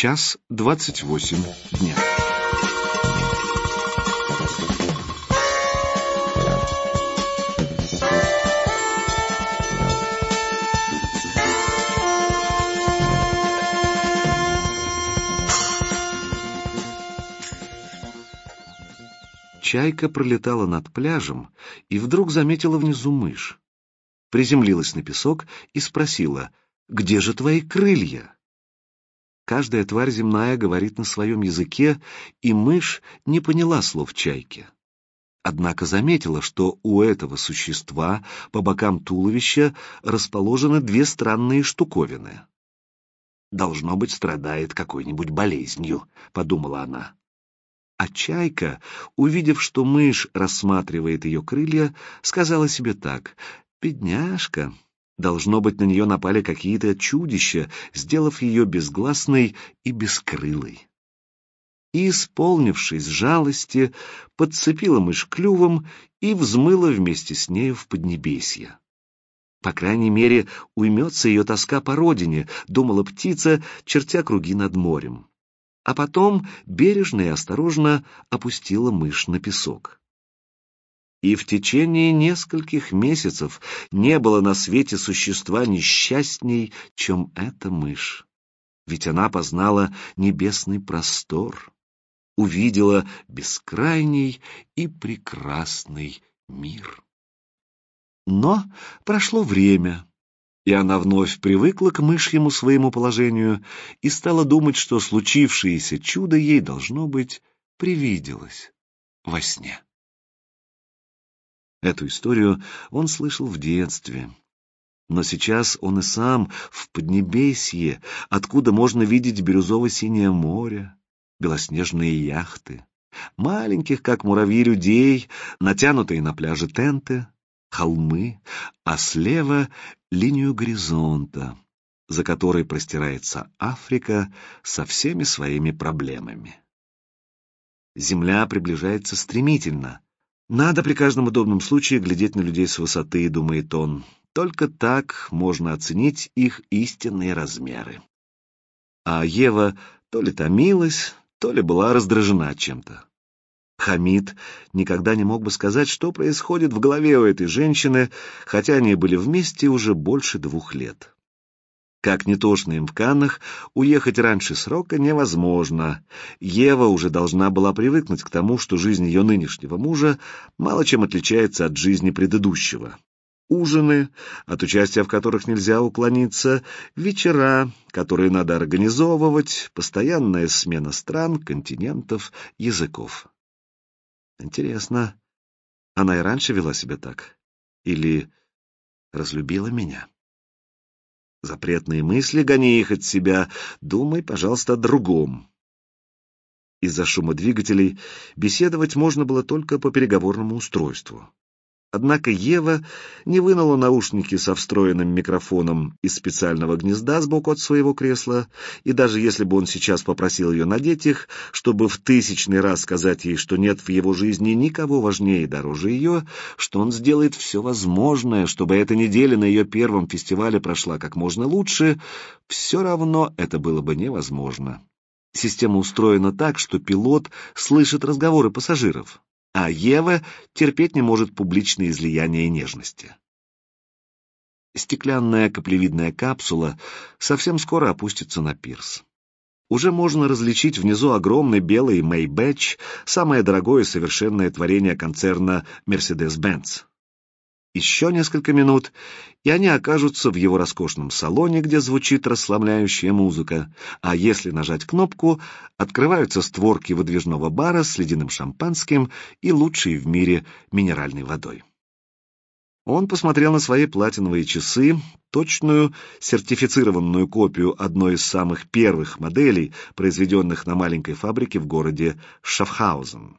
Час двадцать восемь дня. Чайка пролетала над пляжем и вдруг заметила внизу мышь. Приземлилась на песок и спросила, «Где же твои крылья?» Каждая тварь земная говорит на своем языке, и мышь не поняла слов чайки. Однако заметила, что у этого существа по бокам туловища расположены две странные штуковины. «Должно быть, страдает какой-нибудь болезнью», — подумала она. А чайка, увидев, что мышь рассматривает ее крылья, сказала себе так, «Бедняжка, должно быть, на нее напали какие-то чудища, сделав ее безгласной и бескрылой». И, исполнившись жалости, подцепила мышь клювом и взмыла вместе с нею в Поднебесье. По крайней мере, уймется ее тоска по родине, думала птица, чертя круги над морем а потом бережно и осторожно опустила мышь на песок. И в течение нескольких месяцев не было на свете существа несчастней, чем эта мышь. Ведь она познала небесный простор, увидела бескрайний и прекрасный мир. Но прошло время, и она вновь привыкла к мышьему своему положению и стала думать, что случившееся чудо ей, должно быть, привиделось во сне. Эту историю он слышал в детстве. Но сейчас он и сам в Поднебесье, откуда можно видеть бирюзово-синее море, белоснежные яхты, маленьких, как муравьи, людей, натянутые на пляже тенты, холмы, а слева — линию горизонта, за которой простирается Африка со всеми своими проблемами. Земля приближается стремительно. Надо при каждом удобном случае глядеть на людей с высоты, думает он. Только так можно оценить их истинные размеры. А Ева то ли томилась, то ли была раздражена чем-то. Хамид никогда не мог бы сказать, что происходит в голове у этой женщины, хотя они были вместе уже больше двух лет. Как не тошно им в Каннах, уехать раньше срока невозможно. Ева уже должна была привыкнуть к тому, что жизнь ее нынешнего мужа мало чем отличается от жизни предыдущего. Ужины, от участия в которых нельзя уклониться, вечера, которые надо организовывать, постоянная смена стран, континентов, языков. Интересно, она и раньше вела себя так? Или разлюбила меня? Запретные мысли, гони их от себя, думай, пожалуйста, о другом. Из-за шума двигателей беседовать можно было только по переговорному устройству. Однако Ева не вынула наушники со встроенным микрофоном из специального гнезда сбоку от своего кресла, и даже если бы он сейчас попросил ее надеть их, чтобы в тысячный раз сказать ей, что нет в его жизни никого важнее и дороже ее, что он сделает все возможное, чтобы эта неделя на ее первом фестивале прошла как можно лучше, все равно это было бы невозможно. Система устроена так, что пилот слышит разговоры пассажиров а Ева терпеть не может публичные излияния нежности. Стеклянная каплевидная капсула совсем скоро опустится на пирс. Уже можно различить внизу огромный белый Maybach, самое дорогое совершенное творение концерна Mercedes-Benz. Еще несколько минут, и они окажутся в его роскошном салоне, где звучит расслабляющая музыка, а если нажать кнопку, открываются створки выдвижного бара с ледяным шампанским и лучшей в мире минеральной водой. Он посмотрел на свои платиновые часы, точную сертифицированную копию одной из самых первых моделей, произведенных на маленькой фабрике в городе Шафхаузен.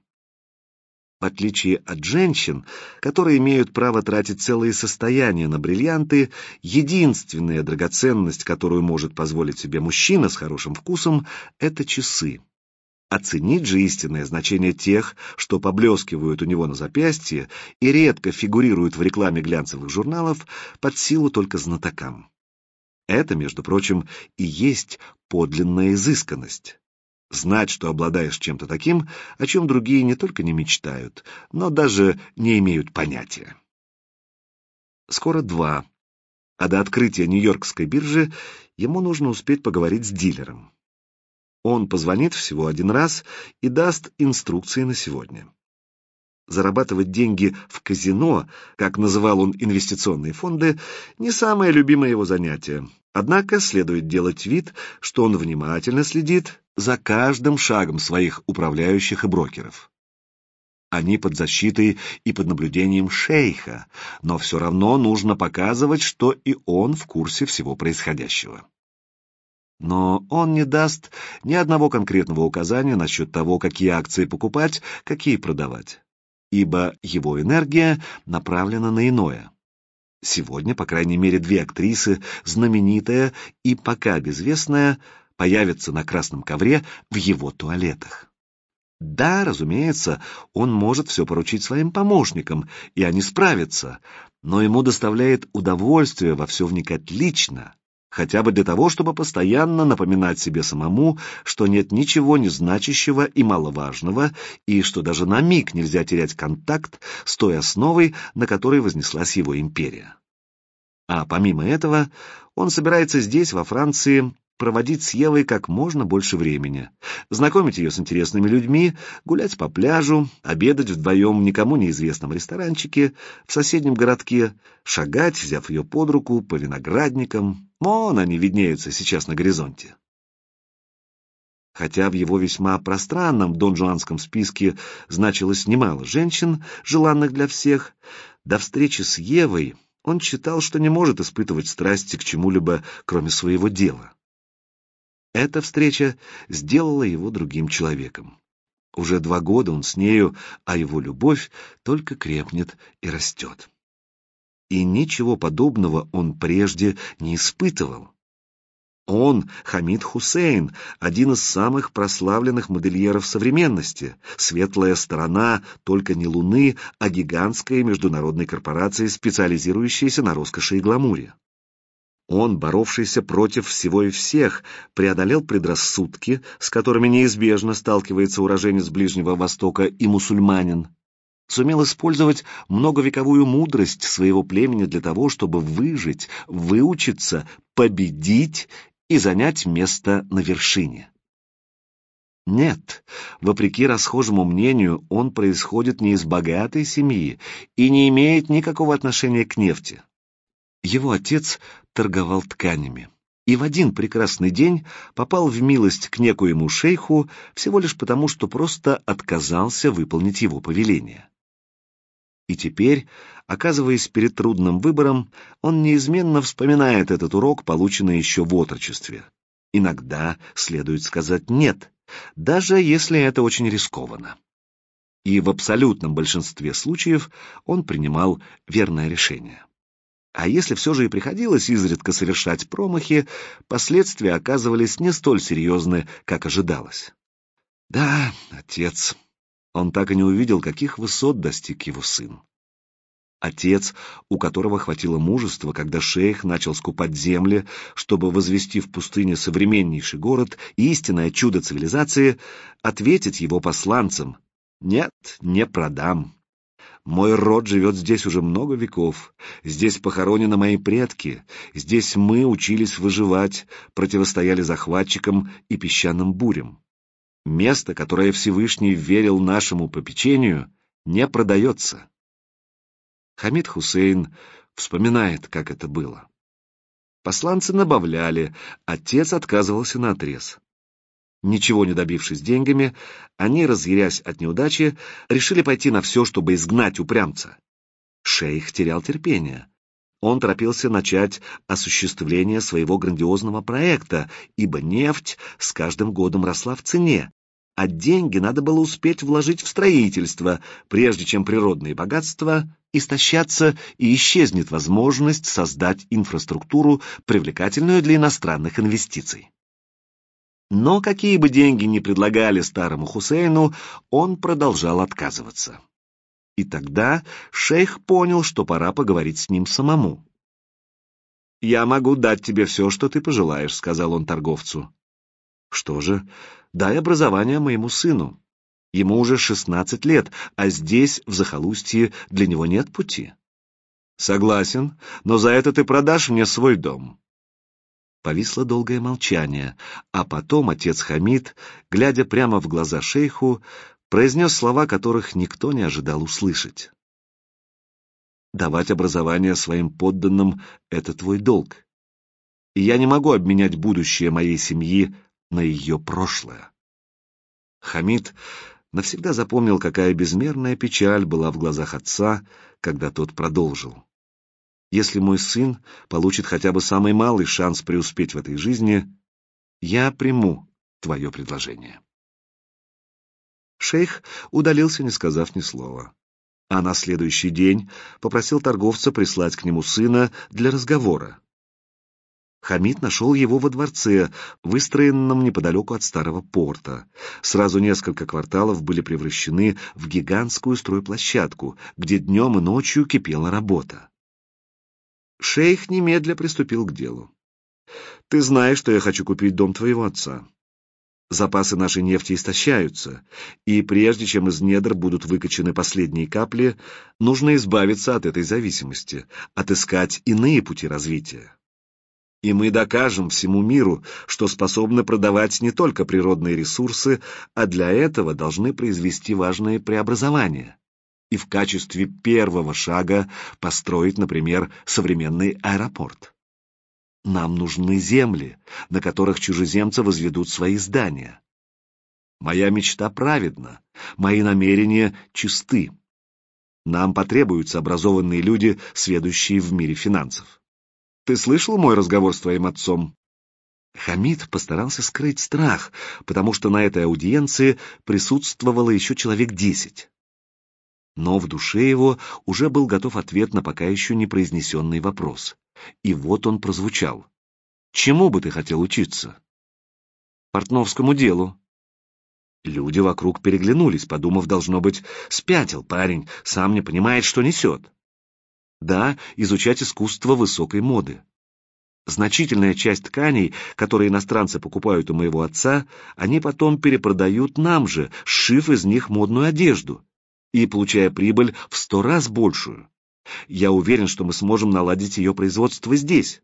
В отличие от женщин, которые имеют право тратить целые состояния на бриллианты, единственная драгоценность, которую может позволить себе мужчина с хорошим вкусом, это часы. Оценить же истинное значение тех, что поблескивают у него на запястье и редко фигурируют в рекламе глянцевых журналов, под силу только знатокам. Это, между прочим, и есть подлинная изысканность. Знать, что обладаешь чем-то таким, о чем другие не только не мечтают, но даже не имеют понятия. Скоро два, а до открытия Нью-Йоркской биржи ему нужно успеть поговорить с дилером. Он позвонит всего один раз и даст инструкции на сегодня. Зарабатывать деньги в казино, как называл он инвестиционные фонды, не самое любимое его занятие. Однако следует делать вид, что он внимательно следит за каждым шагом своих управляющих и брокеров. Они под защитой и под наблюдением шейха, но все равно нужно показывать, что и он в курсе всего происходящего. Но он не даст ни одного конкретного указания насчет того, какие акции покупать, какие продавать ибо его энергия направлена на иное. Сегодня, по крайней мере, две актрисы, знаменитая и пока безвестная, появятся на красном ковре в его туалетах. Да, разумеется, он может все поручить своим помощникам, и они справятся, но ему доставляет удовольствие во все вникать лично, хотя бы для того, чтобы постоянно напоминать себе самому, что нет ничего незначащего и маловажного, и что даже на миг нельзя терять контакт с той основой, на которой вознеслась его империя. А помимо этого, он собирается здесь, во Франции, проводить с Евой как можно больше времени, знакомить ее с интересными людьми, гулять по пляжу, обедать вдвоем в никому неизвестном ресторанчике в соседнем городке, шагать, взяв ее под руку, по виноградникам. Вон они виднеются сейчас на горизонте. Хотя в его весьма пространном донжуанском списке значилось немало женщин, желанных для всех, до встречи с Евой он считал, что не может испытывать страсти к чему-либо, кроме своего дела. Эта встреча сделала его другим человеком. Уже два года он с нею, а его любовь только крепнет и растет. И ничего подобного он прежде не испытывал. Он, Хамид Хусейн, один из самых прославленных модельеров современности, светлая сторона только не Луны, а гигантской международной корпорации, специализирующейся на роскоши и гламуре. Он, боровшийся против всего и всех, преодолел предрассудки, с которыми неизбежно сталкивается уроженец Ближнего Востока и мусульманин. Сумел использовать многовековую мудрость своего племени для того, чтобы выжить, выучиться, победить и занять место на вершине. Нет, вопреки расхожему мнению, он происходит не из богатой семьи и не имеет никакого отношения к нефти. Его отец торговал тканями и в один прекрасный день попал в милость к некоему шейху всего лишь потому, что просто отказался выполнить его повеление. И теперь, оказываясь перед трудным выбором, он неизменно вспоминает этот урок, полученный еще в отрочестве. Иногда следует сказать «нет», даже если это очень рискованно. И в абсолютном большинстве случаев он принимал верное решение. А если все же и приходилось изредка совершать промахи, последствия оказывались не столь серьезны, как ожидалось. Да, отец. Он так и не увидел, каких высот достиг его сын. Отец, у которого хватило мужества, когда шейх начал скупать земли, чтобы возвести в пустыне современнейший город и истинное чудо цивилизации, ответить его посланцам «Нет, не продам, мой род живет здесь уже много веков. Здесь похоронены мои предки. Здесь мы учились выживать, противостояли захватчикам и песчаным бурям. Место, которое Всевышний верил нашему попечению, не продается. Хамид Хусейн вспоминает, как это было. Посланцы набавляли, отец отказывался на отрез. Ничего не добившись деньгами, они, разъярясь от неудачи, решили пойти на все, чтобы изгнать упрямца. Шейх терял терпение. Он торопился начать осуществление своего грандиозного проекта, ибо нефть с каждым годом росла в цене, а деньги надо было успеть вложить в строительство, прежде чем природные богатства истощатся и исчезнет возможность создать инфраструктуру, привлекательную для иностранных инвестиций. Но какие бы деньги ни предлагали старому Хусейну, он продолжал отказываться. И тогда шейх понял, что пора поговорить с ним самому. «Я могу дать тебе все, что ты пожелаешь», — сказал он торговцу. «Что же, дай образование моему сыну. Ему уже шестнадцать лет, а здесь, в захолустье, для него нет пути». «Согласен, но за это ты продашь мне свой дом». Повисло долгое молчание, а потом отец Хамид, глядя прямо в глаза шейху, произнес слова, которых никто не ожидал услышать. «Давать образование своим подданным — это твой долг. И я не могу обменять будущее моей семьи на ее прошлое». Хамид навсегда запомнил, какая безмерная печаль была в глазах отца, когда тот продолжил. Если мой сын получит хотя бы самый малый шанс преуспеть в этой жизни, я приму твое предложение. Шейх удалился, не сказав ни слова. А на следующий день попросил торговца прислать к нему сына для разговора. Хамид нашел его во дворце, выстроенном неподалеку от старого порта. Сразу несколько кварталов были превращены в гигантскую стройплощадку, где днем и ночью кипела работа. Шейх немедля приступил к делу. «Ты знаешь, что я хочу купить дом твоего отца. Запасы нашей нефти истощаются, и прежде чем из недр будут выкачаны последние капли, нужно избавиться от этой зависимости, отыскать иные пути развития. И мы докажем всему миру, что способны продавать не только природные ресурсы, а для этого должны произвести важные преобразования и в качестве первого шага построить, например, современный аэропорт. Нам нужны земли, на которых чужеземцы возведут свои здания. Моя мечта праведна, мои намерения чисты. Нам потребуются образованные люди, сведущие в мире финансов. Ты слышал мой разговор с твоим отцом? Хамид постарался скрыть страх, потому что на этой аудиенции присутствовало еще человек десять но в душе его уже был готов ответ на пока еще не произнесенный вопрос. И вот он прозвучал. «Чему бы ты хотел учиться?» «Портновскому делу». Люди вокруг переглянулись, подумав, должно быть, спятил парень, сам не понимает, что несет. Да, изучать искусство высокой моды. Значительная часть тканей, которые иностранцы покупают у моего отца, они потом перепродают нам же, сшив из них модную одежду и получая прибыль в сто раз большую. Я уверен, что мы сможем наладить ее производство здесь.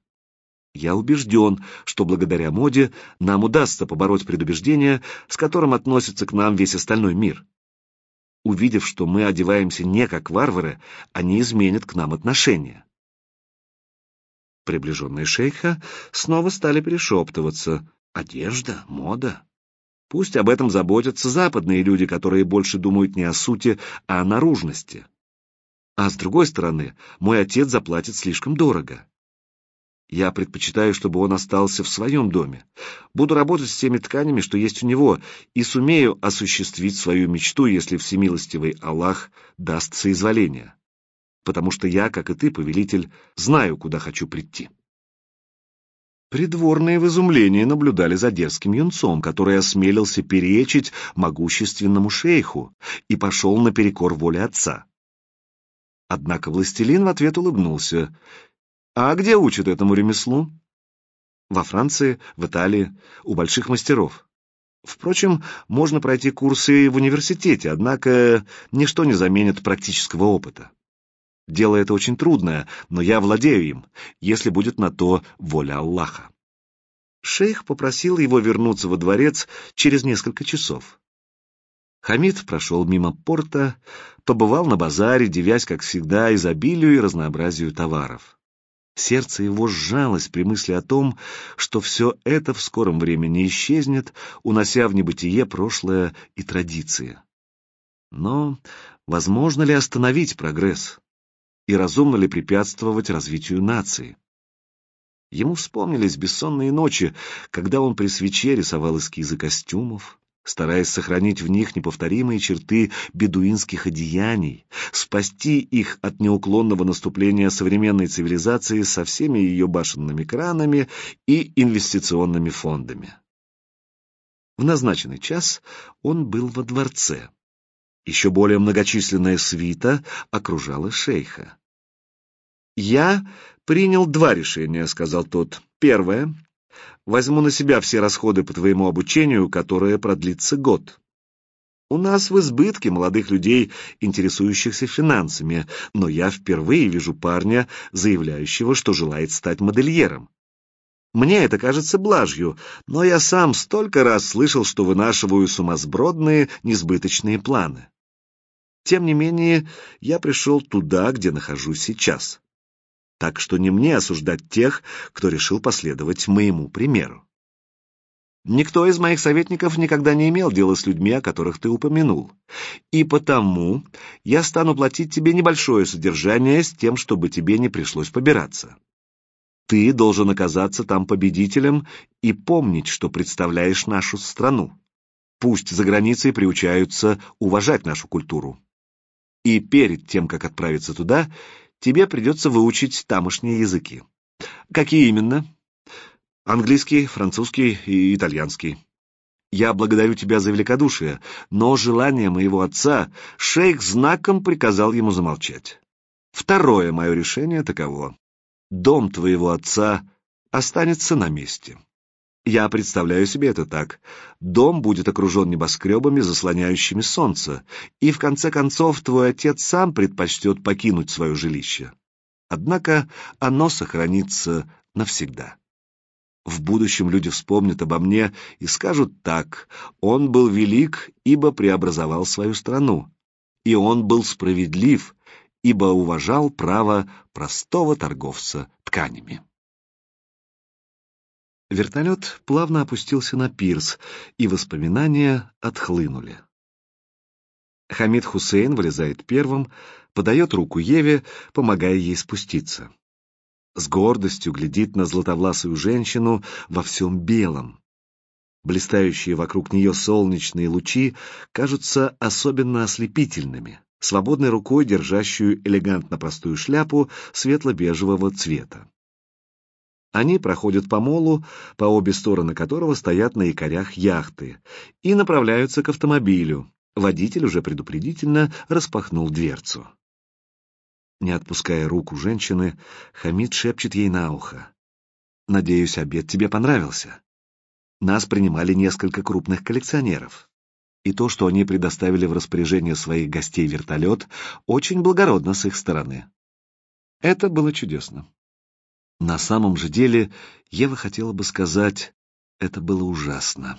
Я убежден, что благодаря моде нам удастся побороть предубеждение, с которым относится к нам весь остальной мир. Увидев, что мы одеваемся не как варвары, они изменят к нам отношение. Приближенные шейха снова стали перешептываться. Одежда, мода. Пусть об этом заботятся западные люди, которые больше думают не о сути, а о наружности. А с другой стороны, мой отец заплатит слишком дорого. Я предпочитаю, чтобы он остался в своем доме. Буду работать с теми тканями, что есть у него, и сумею осуществить свою мечту, если всемилостивый Аллах даст соизволение. Потому что я, как и ты, повелитель, знаю, куда хочу прийти. Придворные в изумлении наблюдали за дерзким юнцом, который осмелился перечить могущественному шейху и пошел наперекор воле отца. Однако властелин в ответ улыбнулся. «А где учат этому ремеслу?» «Во Франции, в Италии, у больших мастеров. Впрочем, можно пройти курсы в университете, однако ничто не заменит практического опыта. Дело это очень трудное, но я владею им, если будет на то воля Аллаха. Шейх попросил его вернуться во дворец через несколько часов. Хамид прошел мимо порта, побывал на базаре, девясь, как всегда, изобилию и разнообразию товаров. Сердце его сжалось при мысли о том, что все это в скором времени исчезнет, унося в небытие прошлое и традиции. Но возможно ли остановить прогресс? И разумно ли препятствовать развитию нации. Ему вспомнились бессонные ночи, когда он при свече рисовал эскизы костюмов, стараясь сохранить в них неповторимые черты бедуинских одеяний, спасти их от неуклонного наступления современной цивилизации со всеми ее башенными кранами и инвестиционными фондами. В назначенный час он был во дворце. Еще более многочисленная свита окружала шейха. «Я принял два решения», — сказал тот. «Первое. Возьму на себя все расходы по твоему обучению, которое продлится год. У нас в избытке молодых людей, интересующихся финансами, но я впервые вижу парня, заявляющего, что желает стать модельером. Мне это кажется блажью, но я сам столько раз слышал, что вынашиваю сумасбродные, несбыточные планы. Тем не менее, я пришел туда, где нахожусь сейчас. Так что не мне осуждать тех, кто решил последовать моему примеру. Никто из моих советников никогда не имел дела с людьми, о которых ты упомянул. И потому я стану платить тебе небольшое содержание с тем, чтобы тебе не пришлось побираться. Ты должен оказаться там победителем и помнить, что представляешь нашу страну. Пусть за границей приучаются уважать нашу культуру. И перед тем, как отправиться туда, тебе придется выучить тамошние языки. Какие именно? Английский, французский и итальянский. Я благодарю тебя за великодушие, но желание моего отца шейх знаком приказал ему замолчать. Второе мое решение таково. Дом твоего отца останется на месте. Я представляю себе это так. Дом будет окружен небоскребами, заслоняющими солнце, и в конце концов твой отец сам предпочтет покинуть свое жилище. Однако оно сохранится навсегда. В будущем люди вспомнят обо мне и скажут так, он был велик, ибо преобразовал свою страну, и он был справедлив, ибо уважал право простого торговца тканями. Вертолет плавно опустился на пирс, и воспоминания отхлынули. Хамид Хусейн вылезает первым, подает руку Еве, помогая ей спуститься с гордостью глядит на златовласую женщину во всем белом. Блистающие вокруг нее солнечные лучи кажутся особенно ослепительными, свободной рукой держащую элегантно простую шляпу светло-бежевого цвета. Они проходят по молу, по обе стороны которого стоят на якорях яхты, и направляются к автомобилю. Водитель уже предупредительно распахнул дверцу. Не отпуская руку женщины, Хамид шепчет ей на ухо. «Надеюсь, обед тебе понравился. Нас принимали несколько крупных коллекционеров. И то, что они предоставили в распоряжение своих гостей вертолет, очень благородно с их стороны. Это было чудесно. На самом же деле, Ева хотела бы сказать, это было ужасно.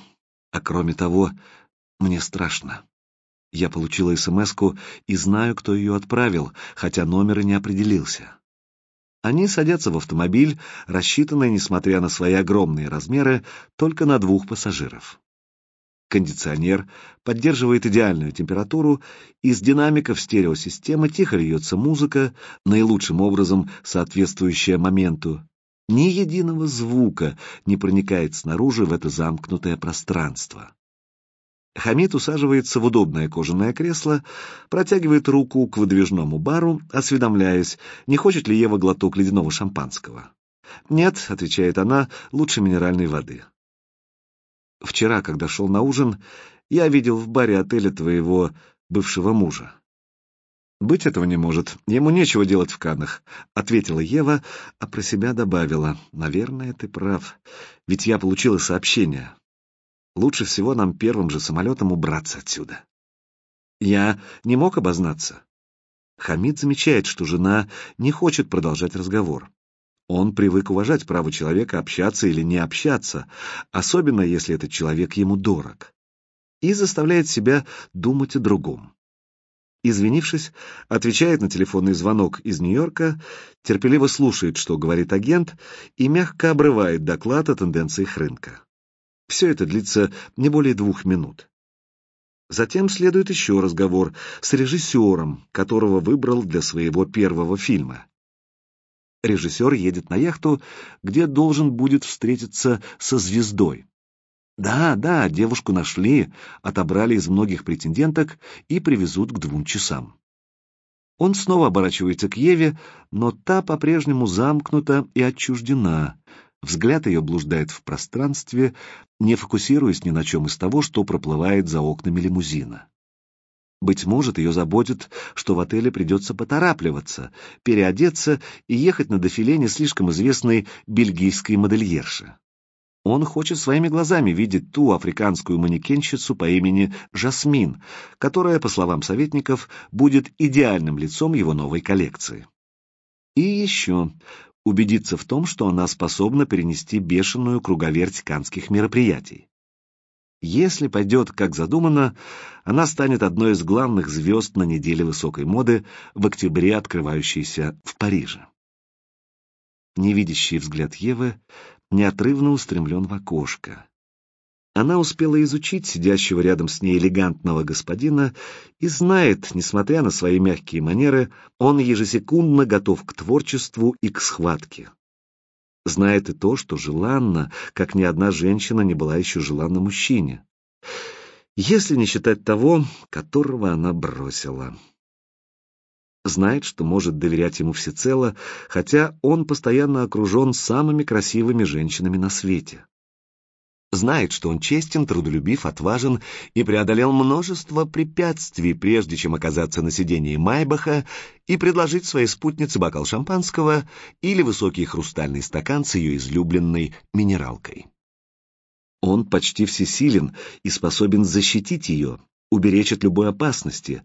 А кроме того, мне страшно. Я получила смс и знаю, кто ее отправил, хотя номер и не определился. Они садятся в автомобиль, рассчитанный, несмотря на свои огромные размеры, только на двух пассажиров. Кондиционер поддерживает идеальную температуру, из динамиков стереосистемы тихо льется музыка, наилучшим образом соответствующая моменту. Ни единого звука не проникает снаружи в это замкнутое пространство. Хамид усаживается в удобное кожаное кресло, протягивает руку к выдвижному бару, осведомляясь, не хочет ли Ева глоток ледяного шампанского. «Нет», — отвечает она, — «лучше минеральной воды». «Вчера, когда шел на ужин, я видел в баре отеля твоего бывшего мужа». «Быть этого не может. Ему нечего делать в Каннах», — ответила Ева, а про себя добавила. «Наверное, ты прав. Ведь я получила сообщение. Лучше всего нам первым же самолетом убраться отсюда. Я не мог обознаться. Хамид замечает, что жена не хочет продолжать разговор. Он привык уважать право человека общаться или не общаться, особенно если этот человек ему дорог, и заставляет себя думать о другом. Извинившись, отвечает на телефонный звонок из Нью-Йорка, терпеливо слушает, что говорит агент, и мягко обрывает доклад о тенденциях рынка. Все это длится не более двух минут. Затем следует еще разговор с режиссером, которого выбрал для своего первого фильма. Режиссер едет на яхту, где должен будет встретиться со звездой. Да, да, девушку нашли, отобрали из многих претенденток и привезут к двум часам. Он снова оборачивается к Еве, но та по-прежнему замкнута и отчуждена, Взгляд ее блуждает в пространстве, не фокусируясь ни на чем из того, что проплывает за окнами лимузина. Быть может, ее заботит, что в отеле придется поторапливаться, переодеться и ехать на дефиле не слишком известной бельгийской модельерши. Он хочет своими глазами видеть ту африканскую манекенщицу по имени Жасмин, которая, по словам советников, будет идеальным лицом его новой коллекции. И еще убедиться в том, что она способна перенести бешеную круговерть канских мероприятий. Если пойдет как задумано, она станет одной из главных звезд на неделе высокой моды в октябре, открывающейся в Париже. Невидящий взгляд Евы неотрывно устремлен в окошко. Она успела изучить сидящего рядом с ней элегантного господина и знает, несмотря на свои мягкие манеры, он ежесекундно готов к творчеству и к схватке. Знает и то, что желанно, как ни одна женщина не была еще желанна мужчине. Если не считать того, которого она бросила знает, что может доверять ему всецело, хотя он постоянно окружен самыми красивыми женщинами на свете. Знает, что он честен, трудолюбив, отважен и преодолел множество препятствий, прежде чем оказаться на сидении Майбаха и предложить своей спутнице бокал шампанского или высокий хрустальный стакан с ее излюбленной минералкой. Он почти всесилен и способен защитить ее, уберечь от любой опасности,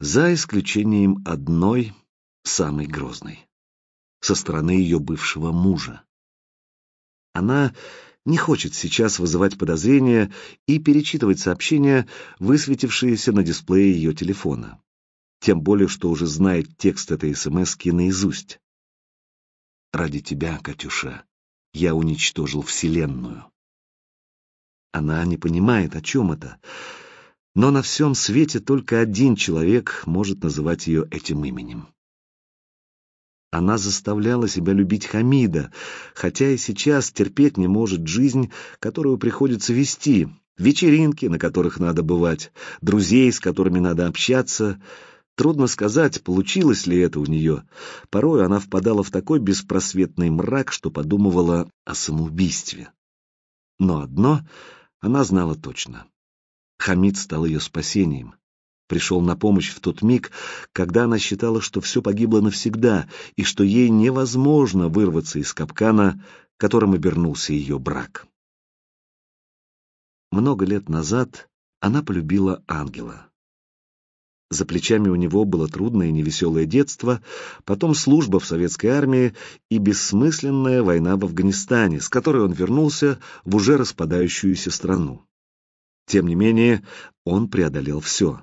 за исключением одной, самой грозной, со стороны ее бывшего мужа. Она не хочет сейчас вызывать подозрения и перечитывать сообщения, высветившиеся на дисплее ее телефона. Тем более, что уже знает текст этой СМСки наизусть. «Ради тебя, Катюша, я уничтожил Вселенную». Она не понимает, о чем это, но на всем свете только один человек может называть ее этим именем. Она заставляла себя любить Хамида, хотя и сейчас терпеть не может жизнь, которую приходится вести, вечеринки, на которых надо бывать, друзей, с которыми надо общаться. Трудно сказать, получилось ли это у нее. Порой она впадала в такой беспросветный мрак, что подумывала о самоубийстве. Но одно она знала точно. Хамид стал ее спасением. Пришел на помощь в тот миг, когда она считала, что все погибло навсегда и что ей невозможно вырваться из капкана, которым обернулся ее брак. Много лет назад она полюбила ангела. За плечами у него было трудное и невеселое детство, потом служба в советской армии и бессмысленная война в Афганистане, с которой он вернулся в уже распадающуюся страну. Тем не менее, он преодолел все.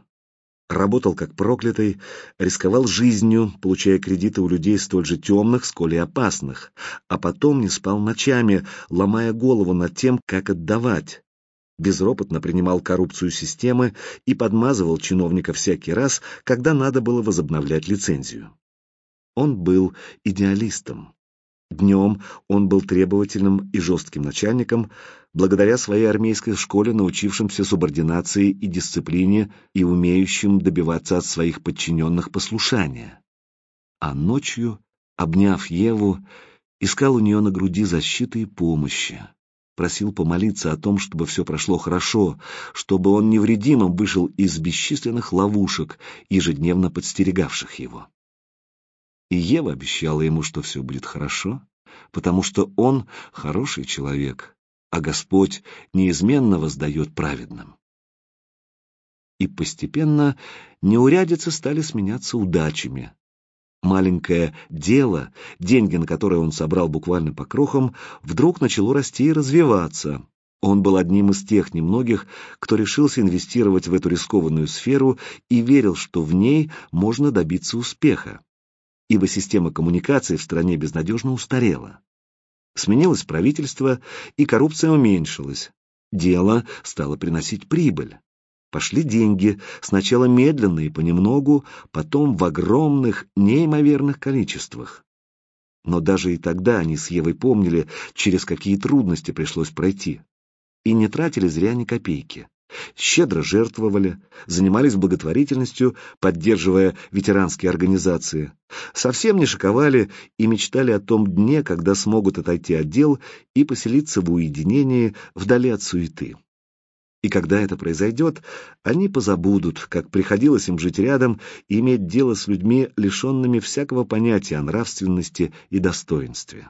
Работал как проклятый, рисковал жизнью, получая кредиты у людей столь же темных, сколь и опасных, а потом не спал ночами, ломая голову над тем, как отдавать. Безропотно принимал коррупцию системы и подмазывал чиновника всякий раз, когда надо было возобновлять лицензию. Он был идеалистом. Днем он был требовательным и жестким начальником, благодаря своей армейской школе, научившимся субординации и дисциплине и умеющим добиваться от своих подчиненных послушания. А ночью, обняв Еву, искал у нее на груди защиты и помощи, просил помолиться о том, чтобы все прошло хорошо, чтобы он невредимым вышел из бесчисленных ловушек, ежедневно подстерегавших его. И Ева обещала ему, что все будет хорошо, потому что он хороший человек, а Господь неизменно воздает праведным. И постепенно неурядицы стали сменяться удачами. Маленькое дело, деньги на которые он собрал буквально по крохам, вдруг начало расти и развиваться. Он был одним из тех немногих, кто решился инвестировать в эту рискованную сферу и верил, что в ней можно добиться успеха ибо система коммуникаций в стране безнадежно устарела. Сменилось правительство, и коррупция уменьшилась. Дело стало приносить прибыль. Пошли деньги, сначала медленно и понемногу, потом в огромных, неимоверных количествах. Но даже и тогда они с Евой помнили, через какие трудности пришлось пройти. И не тратили зря ни копейки щедро жертвовали, занимались благотворительностью, поддерживая ветеранские организации, совсем не шиковали и мечтали о том дне, когда смогут отойти от дел и поселиться в уединении вдали от суеты. И когда это произойдет, они позабудут, как приходилось им жить рядом и иметь дело с людьми, лишенными всякого понятия о нравственности и достоинстве.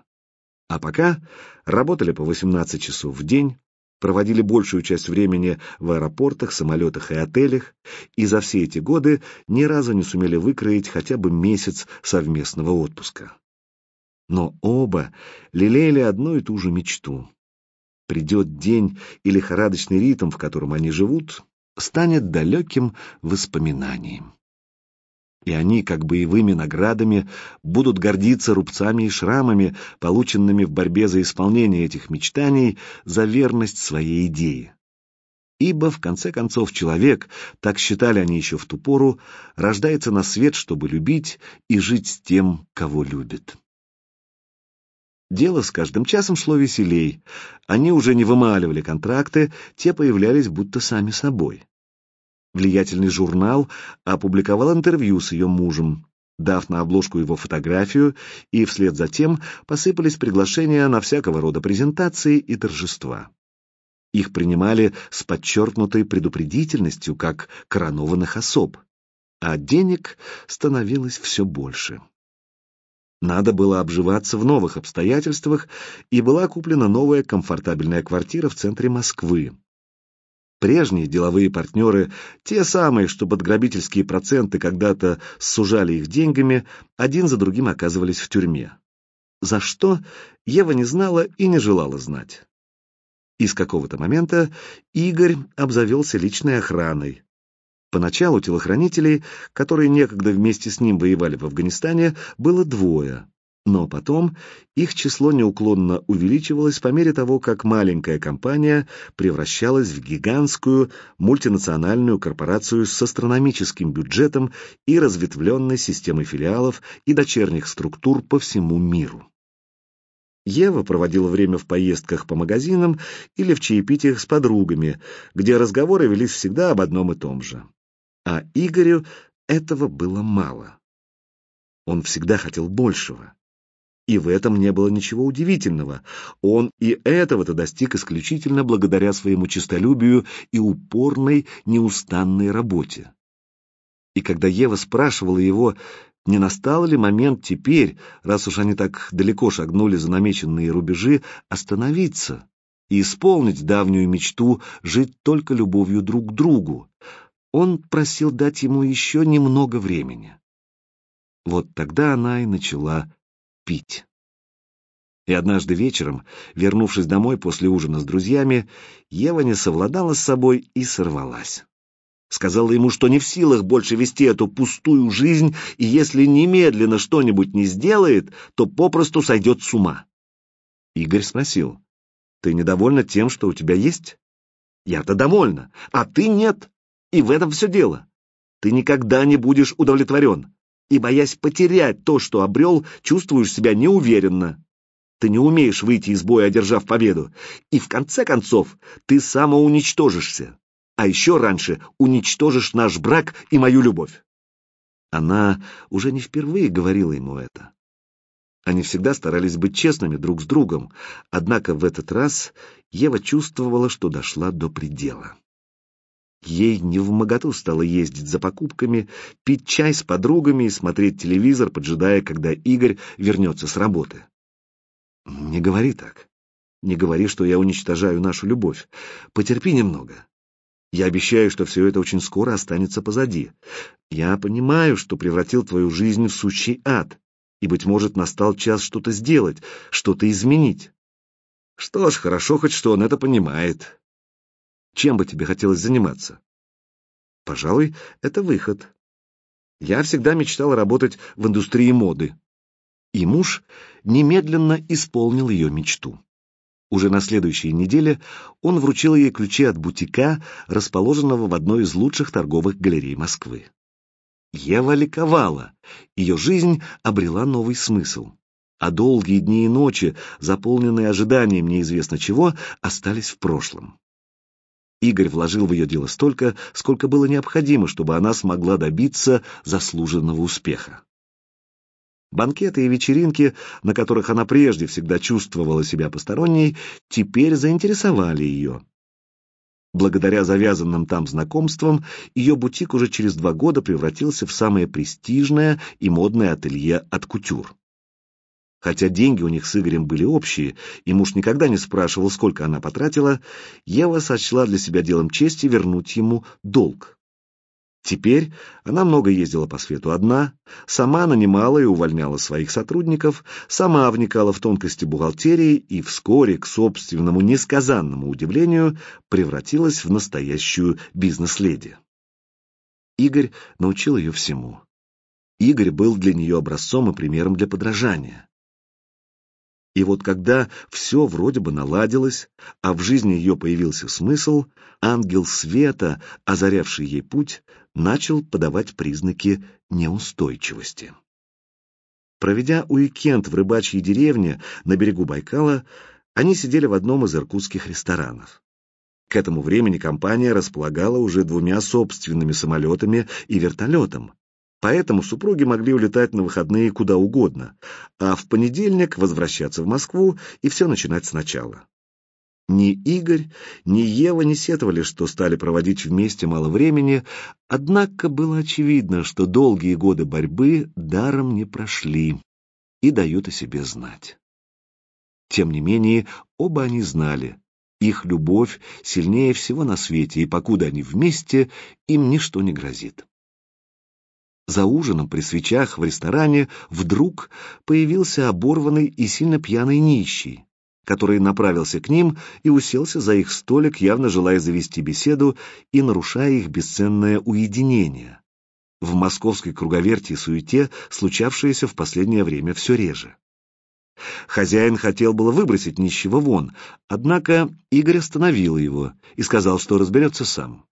А пока работали по 18 часов в день, проводили большую часть времени в аэропортах, самолетах и отелях, и за все эти годы ни разу не сумели выкроить хотя бы месяц совместного отпуска. Но оба лелеяли одну и ту же мечту. Придет день, и лихорадочный ритм, в котором они живут, станет далеким воспоминанием и они, как боевыми наградами, будут гордиться рубцами и шрамами, полученными в борьбе за исполнение этих мечтаний, за верность своей идее. Ибо, в конце концов, человек, так считали они еще в ту пору, рождается на свет, чтобы любить и жить с тем, кого любит. Дело с каждым часом шло веселей. Они уже не вымаливали контракты, те появлялись будто сами собой. Влиятельный журнал опубликовал интервью с ее мужем, дав на обложку его фотографию, и вслед за тем посыпались приглашения на всякого рода презентации и торжества. Их принимали с подчеркнутой предупредительностью, как коронованных особ, а денег становилось все больше. Надо было обживаться в новых обстоятельствах, и была куплена новая комфортабельная квартира в центре Москвы, Прежние деловые партнеры, те самые, что под проценты когда-то сужали их деньгами, один за другим оказывались в тюрьме. За что, Ева не знала и не желала знать. И с какого-то момента Игорь обзавелся личной охраной. Поначалу телохранителей, которые некогда вместе с ним воевали в Афганистане, было двое. Но потом их число неуклонно увеличивалось по мере того, как маленькая компания превращалась в гигантскую мультинациональную корпорацию с астрономическим бюджетом и разветвленной системой филиалов и дочерних структур по всему миру. Ева проводила время в поездках по магазинам или в чаепитиях с подругами, где разговоры велись всегда об одном и том же. А Игорю этого было мало. Он всегда хотел большего. И в этом не было ничего удивительного. Он и этого-то достиг исключительно благодаря своему честолюбию и упорной, неустанной работе. И когда Ева спрашивала его, не настал ли момент теперь, раз уж они так далеко шагнули за намеченные рубежи, остановиться и исполнить давнюю мечту жить только любовью друг к другу, он просил дать ему еще немного времени. Вот тогда она и начала пить. И однажды вечером, вернувшись домой после ужина с друзьями, Ева не совладала с собой и сорвалась. Сказала ему, что не в силах больше вести эту пустую жизнь, и если немедленно что-нибудь не сделает, то попросту сойдет с ума. Игорь спросил, «Ты недовольна тем, что у тебя есть?» «Я-то довольна, а ты нет, и в этом все дело. Ты никогда не будешь удовлетворен и, боясь потерять то, что обрел, чувствуешь себя неуверенно. Ты не умеешь выйти из боя, одержав победу, и в конце концов ты самоуничтожишься, а еще раньше уничтожишь наш брак и мою любовь. Она уже не впервые говорила ему это. Они всегда старались быть честными друг с другом, однако в этот раз Ева чувствовала, что дошла до предела. Ей не в моготу стало ездить за покупками, пить чай с подругами и смотреть телевизор, поджидая, когда Игорь вернется с работы. Не говори так. Не говори, что я уничтожаю нашу любовь. Потерпи немного. Я обещаю, что все это очень скоро останется позади. Я понимаю, что превратил твою жизнь в сущий ад, и, быть может, настал час что-то сделать, что-то изменить. Что ж, хорошо хоть, что он это понимает. Чем бы тебе хотелось заниматься? Пожалуй, это выход. Я всегда мечтал работать в индустрии моды. И муж немедленно исполнил ее мечту. Уже на следующей неделе он вручил ей ключи от бутика, расположенного в одной из лучших торговых галерей Москвы. Ева ликовала, ее жизнь обрела новый смысл, а долгие дни и ночи, заполненные ожиданием неизвестно чего, остались в прошлом. Игорь вложил в ее дело столько, сколько было необходимо, чтобы она смогла добиться заслуженного успеха. Банкеты и вечеринки, на которых она прежде всегда чувствовала себя посторонней, теперь заинтересовали ее. Благодаря завязанным там знакомствам, ее бутик уже через два года превратился в самое престижное и модное ателье от кутюр. Хотя деньги у них с Игорем были общие, и муж никогда не спрашивал, сколько она потратила, Ева сочла для себя делом чести вернуть ему долг. Теперь она много ездила по свету одна, сама нанимала и увольняла своих сотрудников, сама вникала в тонкости бухгалтерии и вскоре, к собственному несказанному удивлению, превратилась в настоящую бизнес-леди. Игорь научил ее всему. Игорь был для нее образцом и примером для подражания. И вот когда все вроде бы наладилось, а в жизни ее появился смысл, ангел света, озарявший ей путь, начал подавать признаки неустойчивости. Проведя уикенд в рыбачьей деревне на берегу Байкала, они сидели в одном из иркутских ресторанов. К этому времени компания располагала уже двумя собственными самолетами и вертолетом, Поэтому супруги могли улетать на выходные куда угодно, а в понедельник возвращаться в Москву и все начинать сначала. Ни Игорь, ни Ева не сетовали, что стали проводить вместе мало времени, однако было очевидно, что долгие годы борьбы даром не прошли и дают о себе знать. Тем не менее, оба они знали, их любовь сильнее всего на свете, и покуда они вместе, им ничто не грозит. За ужином при свечах в ресторане вдруг появился оборванный и сильно пьяный нищий, который направился к ним и уселся за их столик, явно желая завести беседу и нарушая их бесценное уединение. В московской круговерти и суете, случавшееся в последнее время все реже. Хозяин хотел было выбросить нищего вон, однако Игорь остановил его и сказал, что разберется сам.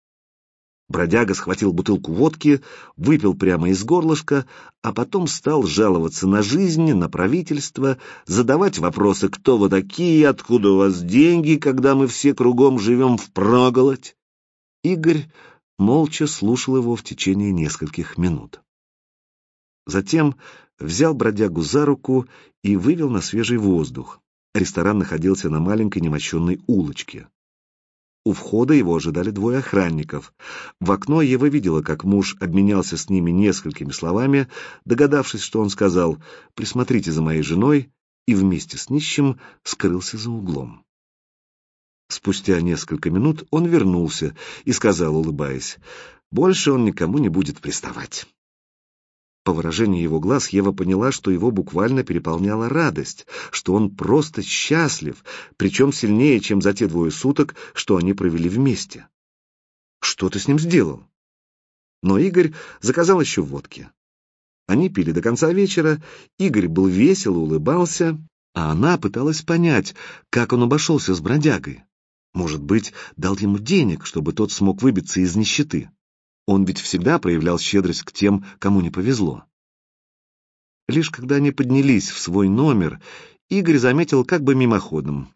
Бродяга схватил бутылку водки, выпил прямо из горлышка, а потом стал жаловаться на жизнь, на правительство, задавать вопросы, кто вы такие, откуда у вас деньги, когда мы все кругом живем в проголодь. Игорь молча слушал его в течение нескольких минут. Затем взял бродягу за руку и вывел на свежий воздух. Ресторан находился на маленькой немощенной улочке. У входа его ожидали двое охранников. В окно Ева видела, как муж обменялся с ними несколькими словами, догадавшись, что он сказал «присмотрите за моей женой», и вместе с нищим скрылся за углом. Спустя несколько минут он вернулся и сказал, улыбаясь, «Больше он никому не будет приставать». По выражению его глаз Ева поняла, что его буквально переполняла радость, что он просто счастлив, причем сильнее, чем за те двое суток, что они провели вместе. Что ты с ним сделал? Но Игорь заказал еще водки. Они пили до конца вечера, Игорь был весел, улыбался, а она пыталась понять, как он обошелся с бродягой. Может быть, дал ему денег, чтобы тот смог выбиться из нищеты. Он ведь всегда проявлял щедрость к тем, кому не повезло. Лишь когда они поднялись в свой номер, Игорь заметил как бы мимоходом.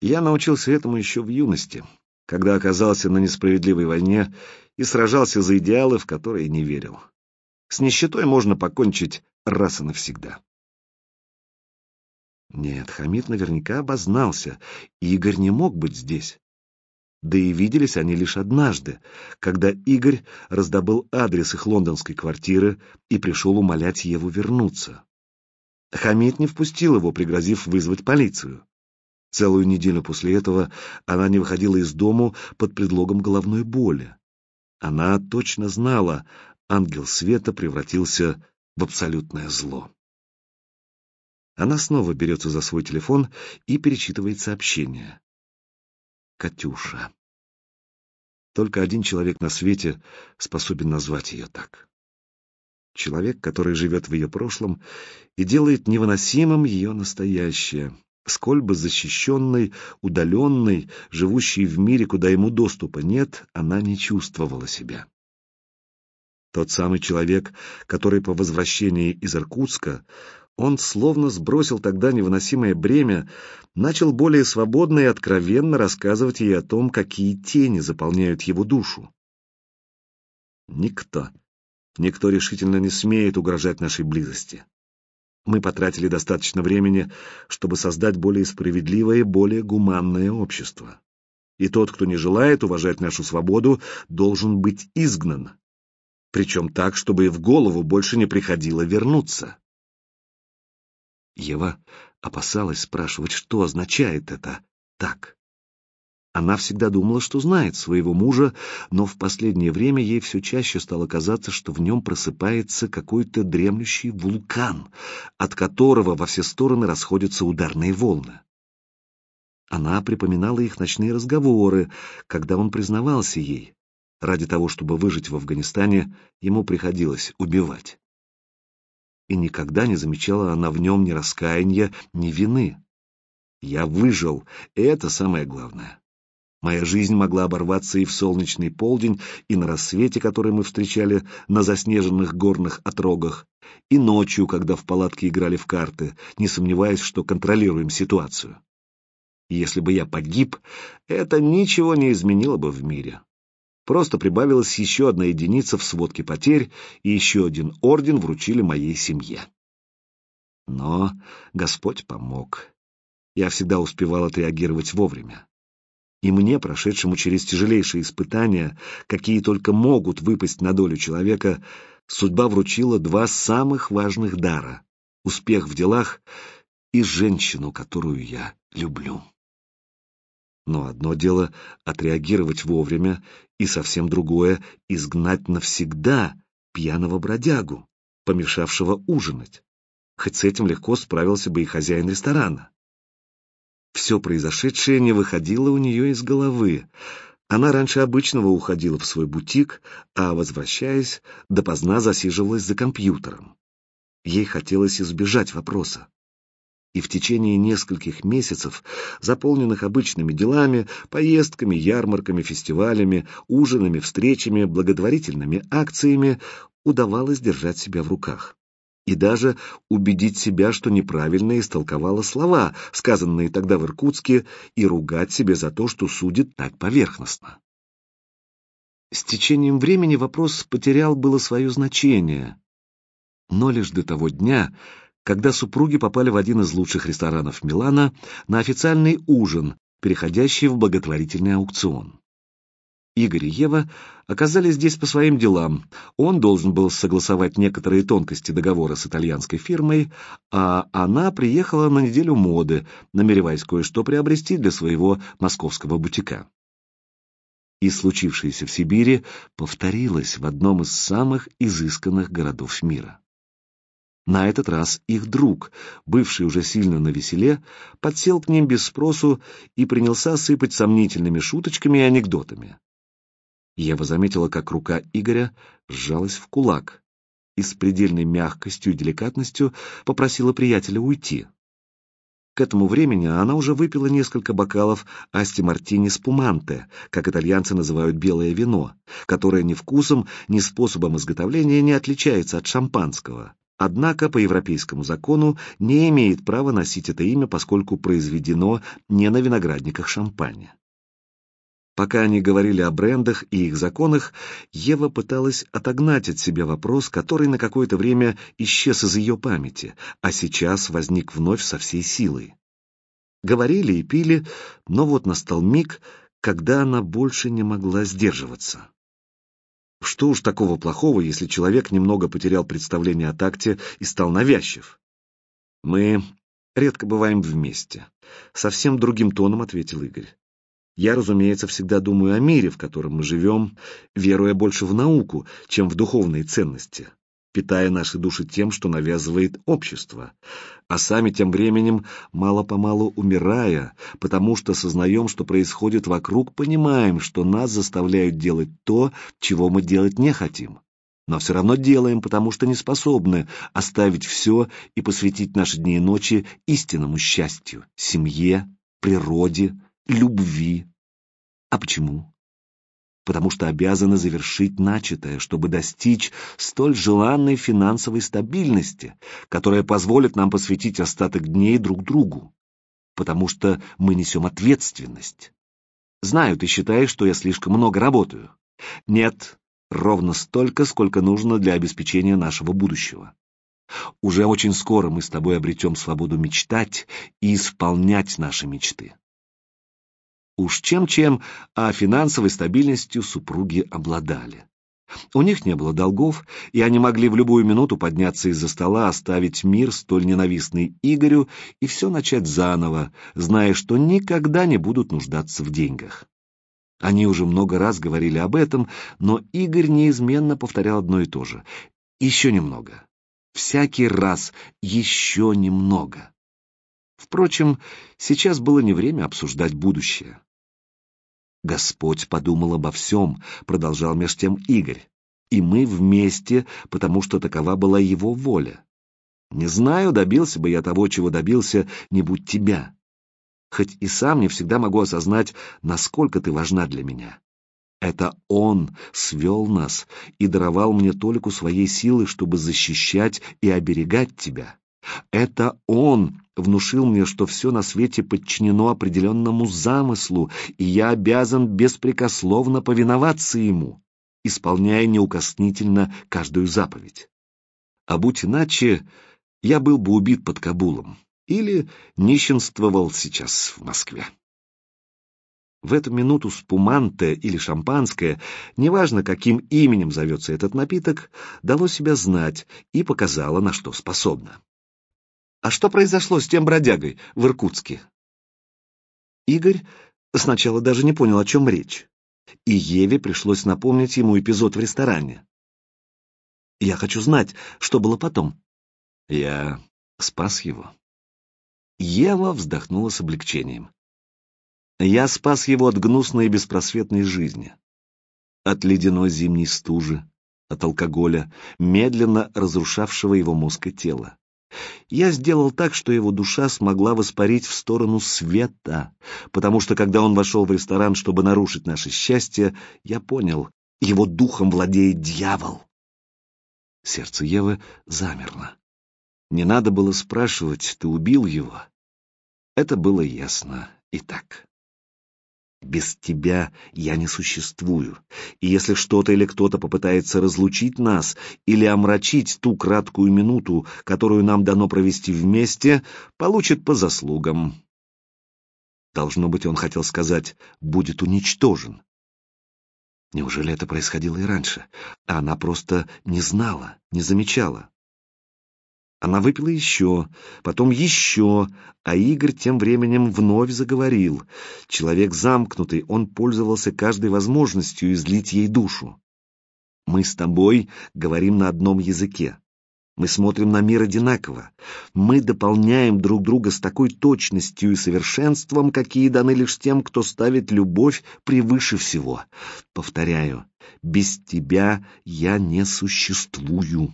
Я научился этому еще в юности, когда оказался на несправедливой войне и сражался за идеалы, в которые не верил. С нищетой можно покончить раз и навсегда. Нет, Хамид наверняка обознался, Игорь не мог быть здесь. Да и виделись они лишь однажды, когда Игорь раздобыл адрес их лондонской квартиры и пришел умолять Еву вернуться. Хамид не впустил его, пригрозив вызвать полицию. Целую неделю после этого она не выходила из дому под предлогом головной боли. Она точно знала, ангел света превратился в абсолютное зло. Она снова берется за свой телефон и перечитывает сообщение. Катюша. Только один человек на свете способен назвать ее так. Человек, который живет в ее прошлом и делает невыносимым ее настоящее, сколь бы защищенной, удаленной, живущей в мире, куда ему доступа нет, она не чувствовала себя. Тот самый человек, который по возвращении из Иркутска он словно сбросил тогда невыносимое бремя, начал более свободно и откровенно рассказывать ей о том, какие тени заполняют его душу. Никто, никто решительно не смеет угрожать нашей близости. Мы потратили достаточно времени, чтобы создать более справедливое, более гуманное общество. и тот, кто не желает уважать нашу свободу, должен быть изгнан. Причем так, чтобы и в голову больше не приходило вернуться. Ева опасалась спрашивать, что означает это «так». Она всегда думала, что знает своего мужа, но в последнее время ей все чаще стало казаться, что в нем просыпается какой-то дремлющий вулкан, от которого во все стороны расходятся ударные волны. Она припоминала их ночные разговоры, когда он признавался ей. Ради того, чтобы выжить в Афганистане, ему приходилось убивать. И никогда не замечала она в нем ни раскаяния, ни вины. «Я выжил, и это самое главное». Моя жизнь могла оборваться и в солнечный полдень, и на рассвете, который мы встречали на заснеженных горных отрогах, и ночью, когда в палатке играли в карты, не сомневаясь, что контролируем ситуацию. Если бы я погиб, это ничего не изменило бы в мире. Просто прибавилась еще одна единица в сводке потерь, и еще один орден вручили моей семье. Но Господь помог. Я всегда успевал отреагировать вовремя. И мне, прошедшему через тяжелейшие испытания, какие только могут выпасть на долю человека, судьба вручила два самых важных дара — успех в делах и женщину, которую я люблю. Но одно дело — отреагировать вовремя, и совсем другое — изгнать навсегда пьяного бродягу, помешавшего ужинать. Хоть с этим легко справился бы и хозяин ресторана. Все произошедшее не выходило у нее из головы. Она раньше обычного уходила в свой бутик, а, возвращаясь, допоздна засиживалась за компьютером. Ей хотелось избежать вопроса. И в течение нескольких месяцев, заполненных обычными делами, поездками, ярмарками, фестивалями, ужинами, встречами, благотворительными акциями, удавалось держать себя в руках и даже убедить себя, что неправильно истолковала слова, сказанные тогда в Иркутске, и ругать себя за то, что судит так поверхностно. С течением времени вопрос потерял было свое значение, но лишь до того дня, когда супруги попали в один из лучших ресторанов Милана на официальный ужин, переходящий в благотворительный аукцион. Игорь и Ева оказались здесь по своим делам. Он должен был согласовать некоторые тонкости договора с итальянской фирмой, а она приехала на неделю моды, намереваясь кое-что приобрести для своего московского бутика. И случившееся в Сибири повторилось в одном из самых изысканных городов мира. На этот раз их друг, бывший уже сильно на веселе, подсел к ним без спросу и принялся сыпать сомнительными шуточками и анекдотами. Ева заметила, как рука Игоря сжалась в кулак и с предельной мягкостью и деликатностью попросила приятеля уйти. К этому времени она уже выпила несколько бокалов асти мартини спуманте, как итальянцы называют белое вино, которое ни вкусом, ни способом изготовления не отличается от шампанского. Однако по европейскому закону не имеет права носить это имя, поскольку произведено не на виноградниках шампаня. Пока они говорили о брендах и их законах, Ева пыталась отогнать от себя вопрос, который на какое-то время исчез из ее памяти, а сейчас возник вновь со всей силой. Говорили и пили, но вот настал миг, когда она больше не могла сдерживаться. Что уж такого плохого, если человек немного потерял представление о такте и стал навязчив? Мы редко бываем вместе. Совсем другим тоном ответил Игорь. Я, разумеется, всегда думаю о мире, в котором мы живем, веруя больше в науку, чем в духовные ценности, питая наши души тем, что навязывает общество, а сами тем временем мало-помалу умирая, потому что сознаем, что происходит вокруг, понимаем, что нас заставляют делать то, чего мы делать не хотим. Но все равно делаем, потому что не способны оставить все и посвятить наши дни и ночи истинному счастью, семье, природе, любви. А почему? Потому что обязаны завершить начатое, чтобы достичь столь желанной финансовой стабильности, которая позволит нам посвятить остаток дней друг другу. Потому что мы несем ответственность. Знаю, ты считаешь, что я слишком много работаю. Нет, ровно столько, сколько нужно для обеспечения нашего будущего. Уже очень скоро мы с тобой обретем свободу мечтать и исполнять наши мечты. Уж чем-чем, а финансовой стабильностью супруги обладали. У них не было долгов, и они могли в любую минуту подняться из-за стола, оставить мир, столь ненавистный Игорю, и все начать заново, зная, что никогда не будут нуждаться в деньгах. Они уже много раз говорили об этом, но Игорь неизменно повторял одно и то же. Еще немного. Всякий раз еще немного. Впрочем, сейчас было не время обсуждать будущее. Господь подумал обо всем, продолжал меж тем Игорь. И мы вместе, потому что такова была его воля. Не знаю, добился бы я того, чего добился, не будь тебя. Хоть и сам не всегда могу осознать, насколько ты важна для меня. Это Он свел нас и даровал мне только своей силы, чтобы защищать и оберегать тебя. Это Он внушил мне, что все на свете подчинено определенному замыслу, и я обязан беспрекословно повиноваться Ему, исполняя неукоснительно каждую заповедь. А будь иначе, я был бы убит под Кабулом или нищенствовал сейчас в Москве. В эту минуту спуманте или шампанское, неважно каким именем зовется этот напиток, дало себя знать и показало, на что способно. А что произошло с тем бродягой в Иркутске? Игорь сначала даже не понял, о чем речь, и Еве пришлось напомнить ему эпизод в ресторане. Я хочу знать, что было потом. Я спас его. Ева вздохнула с облегчением. Я спас его от гнусной и беспросветной жизни, от ледяной зимней стужи, от алкоголя, медленно разрушавшего его мозг и тело. Я сделал так, что его душа смогла воспарить в сторону света, потому что, когда он вошел в ресторан, чтобы нарушить наше счастье, я понял, его духом владеет дьявол. Сердце Евы замерло. Не надо было спрашивать, ты убил его. Это было ясно и так. Без тебя я не существую, и если что-то или кто-то попытается разлучить нас или омрачить ту краткую минуту, которую нам дано провести вместе, получит по заслугам. Должно быть, он хотел сказать «будет уничтожен». Неужели это происходило и раньше, а она просто не знала, не замечала? Она выпила еще, потом еще, а Игорь тем временем вновь заговорил. Человек замкнутый, он пользовался каждой возможностью излить ей душу. «Мы с тобой говорим на одном языке. Мы смотрим на мир одинаково. Мы дополняем друг друга с такой точностью и совершенством, какие даны лишь тем, кто ставит любовь превыше всего. Повторяю, без тебя я не существую».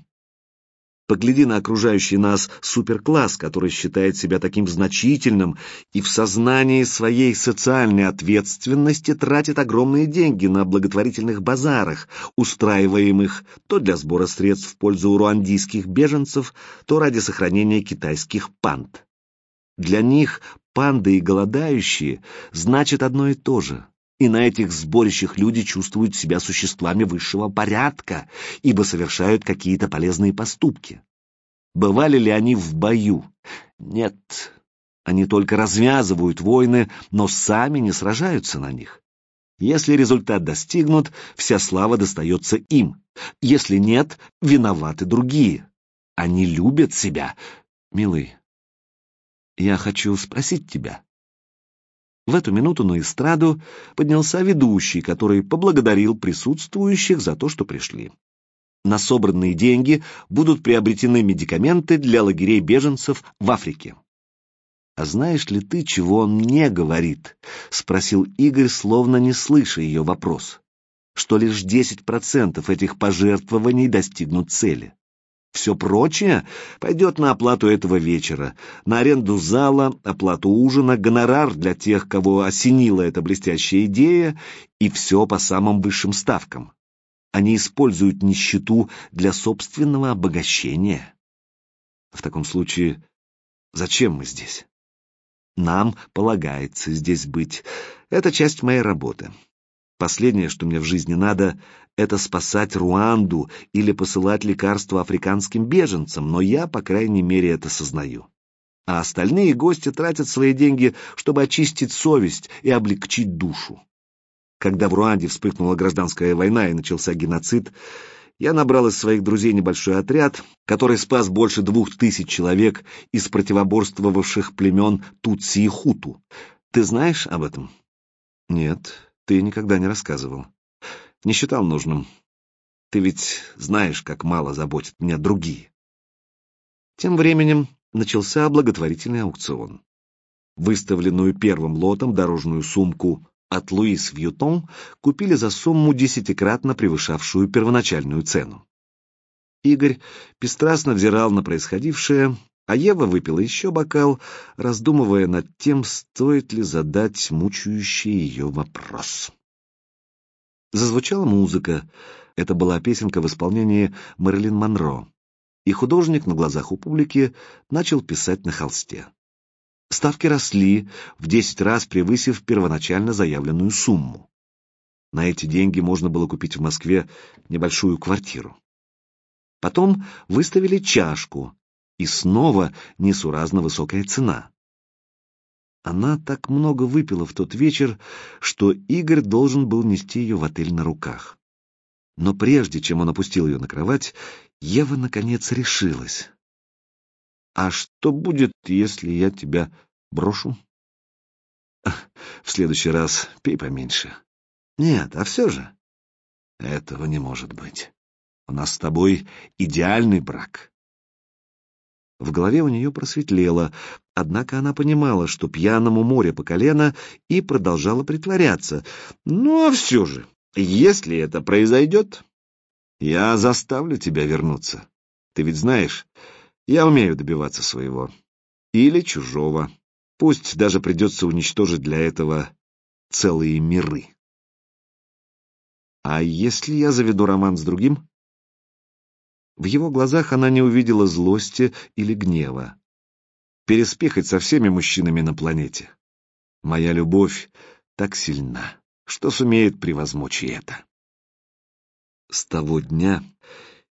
Погляди на окружающий нас суперкласс, который считает себя таким значительным и в сознании своей социальной ответственности тратит огромные деньги на благотворительных базарах, устраиваемых то для сбора средств в пользу руандийских беженцев, то ради сохранения китайских панд. Для них панды и голодающие значит одно и то же и на этих сборищах люди чувствуют себя существами высшего порядка, ибо совершают какие-то полезные поступки. Бывали ли они в бою? Нет. Они только развязывают войны, но сами не сражаются на них. Если результат достигнут, вся слава достается им. Если нет, виноваты другие. Они любят себя. Милый, я хочу спросить тебя, в эту минуту на эстраду поднялся ведущий, который поблагодарил присутствующих за то, что пришли. На собранные деньги будут приобретены медикаменты для лагерей беженцев в Африке. «А знаешь ли ты, чего он не говорит?» — спросил Игорь, словно не слыша ее вопрос. «Что лишь 10% этих пожертвований достигнут цели. Все прочее пойдет на оплату этого вечера, на аренду зала, оплату ужина, гонорар для тех, кого осенила эта блестящая идея, и все по самым высшим ставкам. Они используют нищету для собственного обогащения. В таком случае, зачем мы здесь? Нам полагается здесь быть. Это часть моей работы. Последнее, что мне в жизни надо, это спасать Руанду или посылать лекарства африканским беженцам, но я, по крайней мере, это сознаю. а остальные гости тратят свои деньги, чтобы очистить совесть и облегчить душу. Когда в Руанде вспыхнула гражданская война и начался геноцид, я набрал из своих друзей небольшой отряд, который спас больше двух тысяч человек из противоборствовавших племен Тутси и Хуту. Ты знаешь об этом? Нет, ты никогда не рассказывал. Не считал нужным. Ты ведь знаешь, как мало заботят меня другие. Тем временем начался благотворительный аукцион. Выставленную первым лотом дорожную сумку от Луис Вьютон купили за сумму десятикратно превышавшую первоначальную цену. Игорь бесстрастно взирал на происходившее, а Ева выпила еще бокал, раздумывая над тем, стоит ли задать мучающий ее вопрос. Зазвучала музыка. Это была песенка в исполнении Мэрилин Монро, и художник на глазах у публики начал писать на холсте. Ставки росли, в десять раз превысив первоначально заявленную сумму. На эти деньги можно было купить в Москве небольшую квартиру. Потом выставили чашку, и снова несуразно высокая цена. Она так много выпила в тот вечер, что Игорь должен был нести ее в отель на руках. Но прежде чем он опустил ее на кровать, Ева, наконец, решилась. А что будет, если я тебя брошу? В следующий раз пей поменьше. Нет, а все же. Этого не может быть. У нас с тобой идеальный брак. В голове у нее просветлело, однако она понимала, что пьяному море по колено, и продолжала притворяться. Ну, а все же, если это произойдет, я заставлю тебя вернуться. Ты ведь знаешь, я умею добиваться своего. Или чужого. Пусть даже придется уничтожить для этого целые миры. А если я заведу роман с другим? В его глазах она не увидела злости или гнева. Переспехать со всеми мужчинами на планете. Моя любовь так сильна, что сумеет превозмочь это. С того дня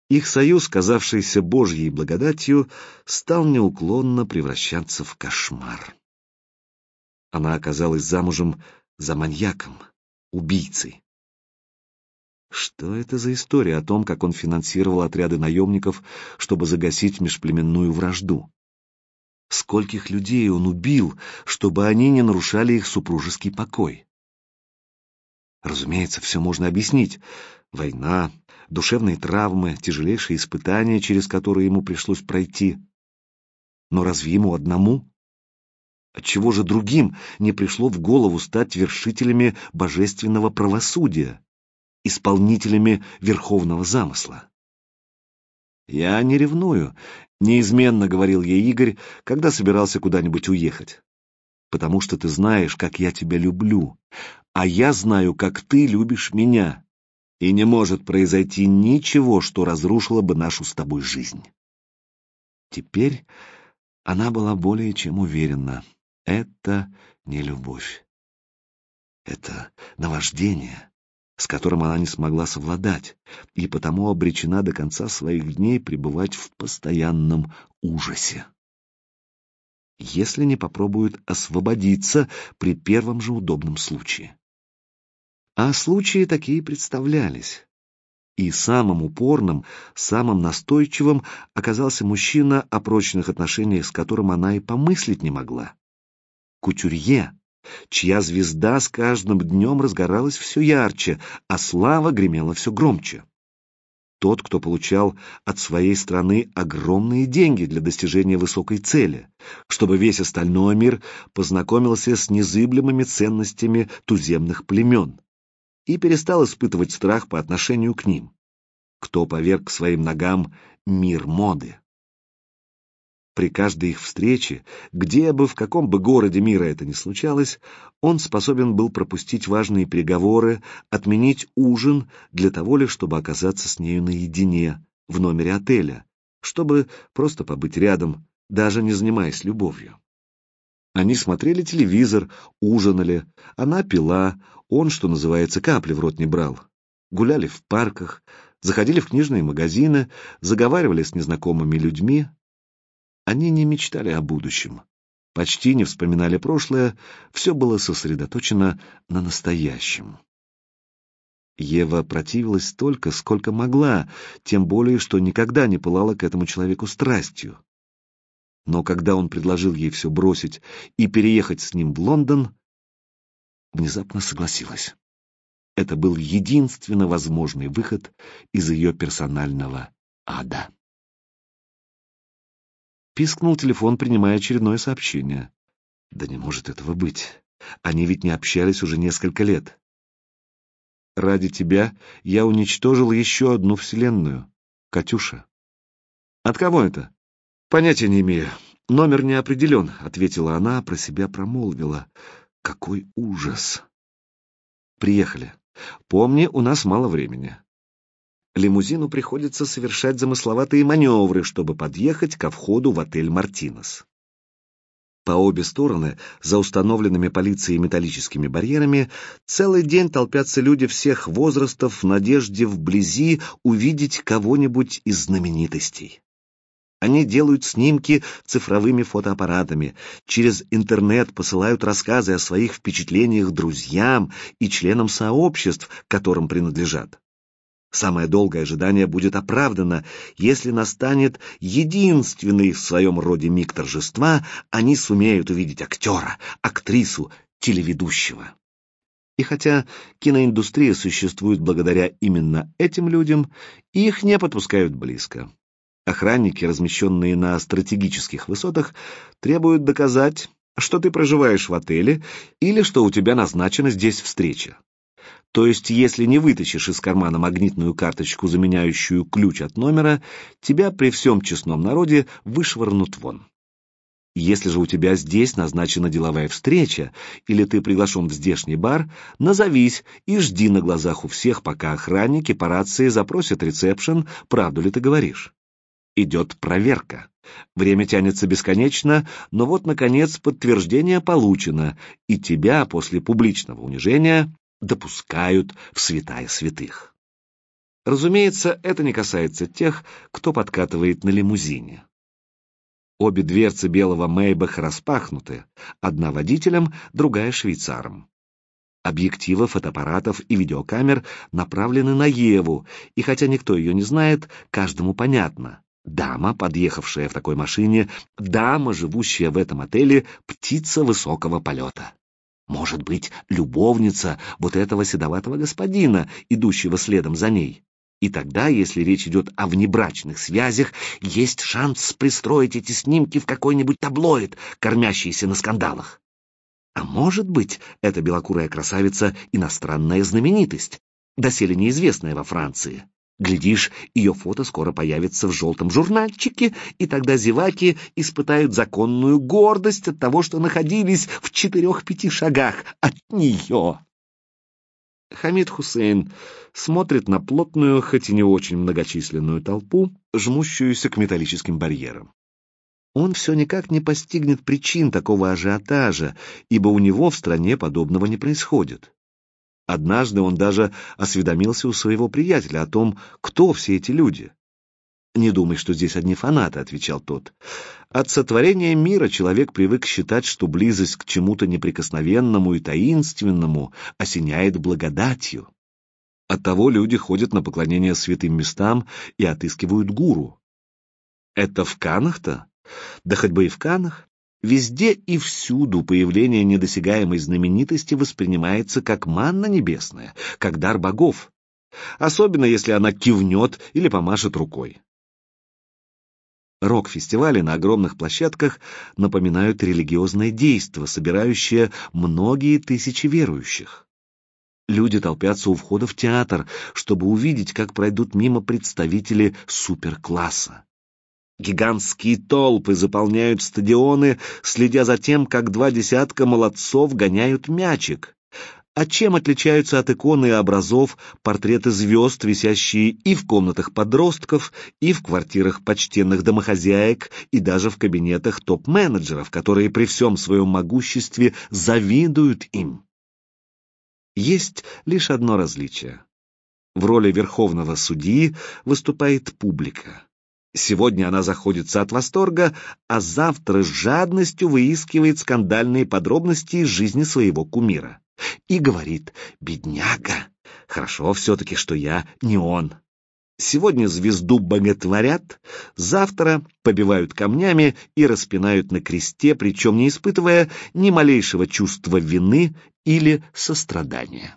их союз, казавшийся Божьей благодатью, стал неуклонно превращаться в кошмар. Она оказалась замужем за маньяком, убийцей. Что это за история о том, как он финансировал отряды наемников, чтобы загасить межплеменную вражду? Скольких людей он убил, чтобы они не нарушали их супружеский покой? Разумеется, все можно объяснить. Война, душевные травмы, тяжелейшие испытания, через которые ему пришлось пройти. Но разве ему одному? Отчего же другим не пришло в голову стать вершителями божественного правосудия, исполнителями верховного замысла? «Я не ревную», — неизменно говорил ей Игорь, когда собирался куда-нибудь уехать. «Потому что ты знаешь, как я тебя люблю, а я знаю, как ты любишь меня и не может произойти ничего, что разрушило бы нашу с тобой жизнь. Теперь она была более чем уверена. Это не любовь. Это наваждение, с которым она не смогла совладать, и потому обречена до конца своих дней пребывать в постоянном ужасе. Если не попробует освободиться при первом же удобном случае. А случаи такие представлялись. И самым упорным, самым настойчивым оказался мужчина, о прочных отношениях с которым она и помыслить не могла. Кутюрье, чья звезда с каждым днем разгоралась все ярче, а слава гремела все громче. Тот, кто получал от своей страны огромные деньги для достижения высокой цели, чтобы весь остальной мир познакомился с незыблемыми ценностями туземных племен и перестал испытывать страх по отношению к ним. Кто поверг к своим ногам мир моды? При каждой их встрече, где бы, в каком бы городе мира это ни случалось, он способен был пропустить важные переговоры, отменить ужин для того лишь, чтобы оказаться с нею наедине в номере отеля, чтобы просто побыть рядом, даже не занимаясь любовью. Они смотрели телевизор, ужинали, она пила, он, что называется, капли в рот не брал. Гуляли в парках, заходили в книжные магазины, заговаривали с незнакомыми людьми. Они не мечтали о будущем, почти не вспоминали прошлое, все было сосредоточено на настоящем. Ева противилась столько, сколько могла, тем более, что никогда не пылала к этому человеку страстью. Но когда он предложил ей все бросить и переехать с ним в Лондон, внезапно согласилась. Это был единственно возможный выход из ее персонального ада. Пискнул телефон, принимая очередное сообщение. Да не может этого быть. Они ведь не общались уже несколько лет. Ради тебя я уничтожил еще одну вселенную. Катюша. От кого это? Понятия не имею. Номер не определен, ответила она, про себя промолвила. Какой ужас. Приехали. Помни, у нас мало времени. Лимузину приходится совершать замысловатые маневры, чтобы подъехать ко входу в отель «Мартинес». По обе стороны, за установленными полицией металлическими барьерами, целый день толпятся люди всех возрастов в надежде вблизи увидеть кого-нибудь из знаменитостей. Они делают снимки цифровыми фотоаппаратами, через интернет посылают рассказы о своих впечатлениях друзьям и членам сообществ, которым принадлежат. Самое долгое ожидание будет оправдано, если настанет единственный в своем роде миг торжества, они сумеют увидеть актера, актрису, телеведущего. И хотя киноиндустрия существует благодаря именно этим людям, их не подпускают близко. Охранники, размещенные на стратегических высотах, требуют доказать, что ты проживаешь в отеле или что у тебя назначена здесь встреча. То есть, если не вытащишь из кармана магнитную карточку, заменяющую ключ от номера, тебя при всем честном народе вышвырнут вон. Если же у тебя здесь назначена деловая встреча, или ты приглашен в здешний бар, назовись и жди на глазах у всех, пока охранники по рации запросят ресепшн, правду ли ты говоришь. Идет проверка. Время тянется бесконечно, но вот, наконец, подтверждение получено, и тебя после публичного унижения допускают в святая святых. Разумеется, это не касается тех, кто подкатывает на лимузине. Обе дверцы белого Мейбаха распахнуты, одна водителем, другая швейцаром. Объективы фотоаппаратов и видеокамер направлены на Еву, и хотя никто ее не знает, каждому понятно. Дама, подъехавшая в такой машине, дама, живущая в этом отеле, птица высокого полета. Может быть, любовница вот этого седоватого господина, идущего следом за ней. И тогда, если речь идет о внебрачных связях, есть шанс пристроить эти снимки в какой-нибудь таблоид, кормящийся на скандалах. А может быть, эта белокурая красавица — иностранная знаменитость, доселе неизвестная во Франции. Глядишь, ее фото скоро появится в желтом журнальчике, и тогда зеваки испытают законную гордость от того, что находились в четырех-пяти шагах от нее. Хамид Хусейн смотрит на плотную, хоть и не очень многочисленную толпу, жмущуюся к металлическим барьерам. Он все никак не постигнет причин такого ажиотажа, ибо у него в стране подобного не происходит. Однажды он даже осведомился у своего приятеля о том, кто все эти люди. «Не думай, что здесь одни фанаты», — отвечал тот. «От сотворения мира человек привык считать, что близость к чему-то неприкосновенному и таинственному осеняет благодатью. Оттого люди ходят на поклонение святым местам и отыскивают гуру. Это в Канах-то? Да хоть бы и в Канах. Везде и всюду появление недосягаемой знаменитости воспринимается как манна небесная, как дар богов, особенно если она кивнет или помашет рукой. Рок-фестивали на огромных площадках напоминают религиозное действо, собирающее многие тысячи верующих. Люди толпятся у входа в театр, чтобы увидеть, как пройдут мимо представители суперкласса. Гигантские толпы заполняют стадионы, следя за тем, как два десятка молодцов гоняют мячик. А чем отличаются от иконы и образов портреты звезд, висящие и в комнатах подростков, и в квартирах почтенных домохозяек, и даже в кабинетах топ-менеджеров, которые при всем своем могуществе завидуют им? Есть лишь одно различие. В роли верховного судьи выступает публика. Сегодня она заходится от восторга, а завтра с жадностью выискивает скандальные подробности из жизни своего кумира. И говорит «Бедняга, хорошо все-таки, что я не он». Сегодня звезду боготворят, завтра побивают камнями и распинают на кресте, причем не испытывая ни малейшего чувства вины или сострадания.